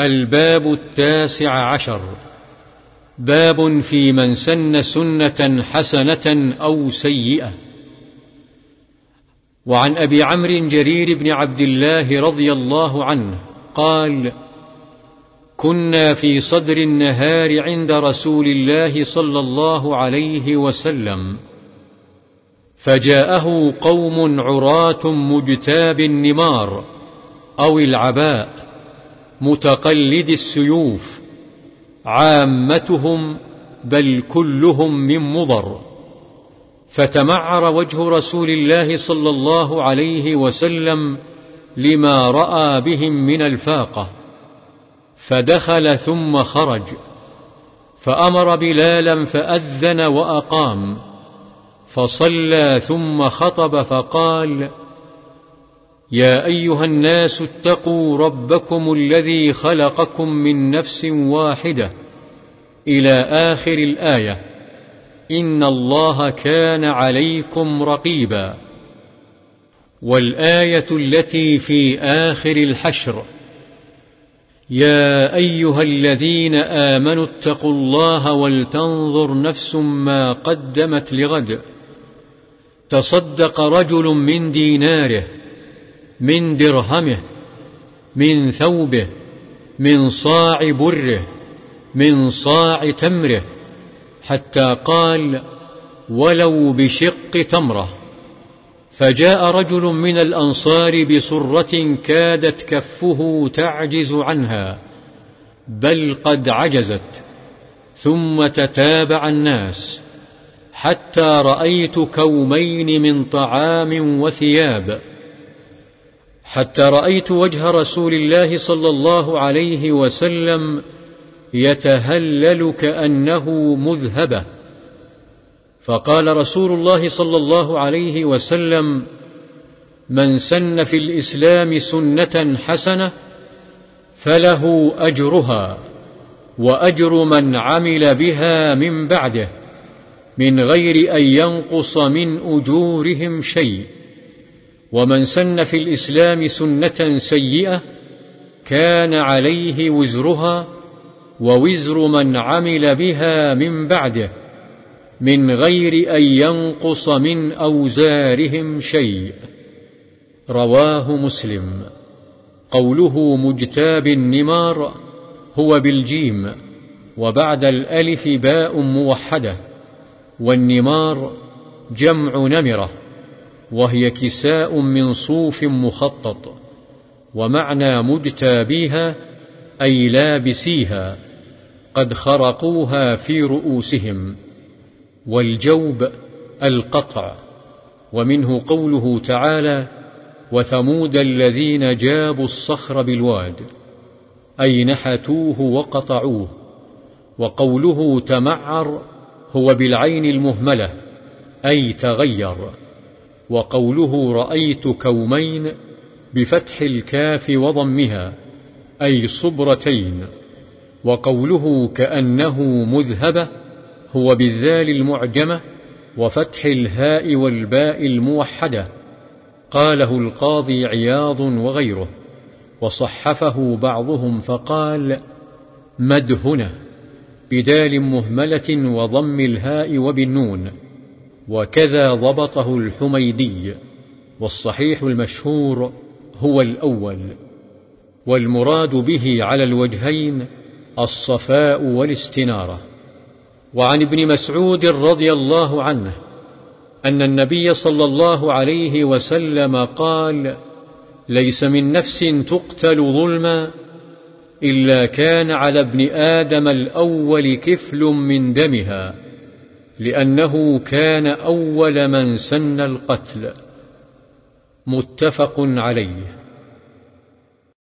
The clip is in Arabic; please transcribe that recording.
الباب التاسع عشر. باب في من سن سنة حسنة أو سيئة. وعن أبي عمرو جرير بن عبد الله رضي الله عنه قال كنا في صدر النهار عند رسول الله صلى الله عليه وسلم فجاءه قوم عراة مجتاب النمار أو العباء. متقلد السيوف عامتهم بل كلهم من مضر. فتمعر وجه رسول الله صلى الله عليه وسلم لما رأى بهم من الفاقة. فدخل ثم خرج فأمر بلالا فأذن وأقام فصلى ثم خطب فقال يا أيها الناس اتقوا ربكم الذي خلقكم من نفس واحدة إلى آخر الآية. إن الله كان عليكم رقيبا. والآية التي في آخر الحشر. يا أيها الذين آمنوا اتقوا الله ولتنظر نفس ما قدمت لغد. تصدق رجل من ديناره. من درهمه من ثوبه من صاع بره من صاع تمره حتى قال ولو بشق تمره فجاء رجل من الأنصار بسرة كادت كفه تعجز عنها بل قد عجزت ثم تتابع الناس حتى رأيت كومين من طعام وثياب حتى رأيت وجه رسول الله صلى الله عليه وسلم يتهلل كأنه مذهبة. فقال رسول الله صلى الله عليه وسلم من سن في الإسلام سنة حسنة فله أجرها وأجر من عمل بها من بعده من غير أن ينقص من أجورهم شيء. ومن سن في الإسلام سنة سيئة كان عليه وزرها ووزر من عمل بها من بعده من غير أن ينقص من أوزارهم شيء. رواه مسلم. قوله مجتاب النمار هو بالجيم وبعد الألف باء موحدة والنمار جمع نمرة. وهي كساء من صوف مخطط ومعنى مجتابيها أي لابسيها قد خرقوها في رؤوسهم والجوب القطع ومنه قوله تعالى وثمود الذين جابوا الصخر بالواد أي نحتوه وقطعوه وقوله تمعر هو بالعين المهملة أي تغير. وقوله رأيت كومين بفتح الكاف وضمها أي صبرتين. وقوله كأنه مذهبة هو بالذال المعجمة وفتح الهاء والباء الموحدة. قاله القاضي عياض وغيره. وصحفه بعضهم فقال مدهنة بدال مهملة وضم الهاء وبالنون. وكذا ضبطه الحميدي والصحيح المشهور هو الأول والمراد به على الوجهين الصفاء والاستنارة. وعن ابن مسعود رضي الله عنه أن النبي صلى الله عليه وسلم قال ليس من نفس تقتل ظلما إلا كان على ابن آدم الأول كفل من دمها لأنه كان أول من سن القتل. متفق عليه.